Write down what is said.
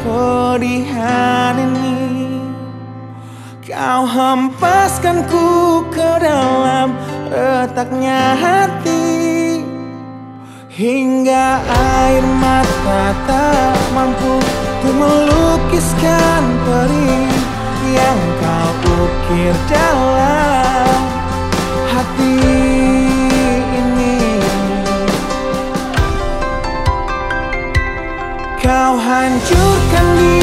kepedihan ini. Kau hempaskanku ke dalam retaknya hati. Hingga air mata tak mampu Untuk melukiskan perih yang kau ukir. kau hancurkan diri.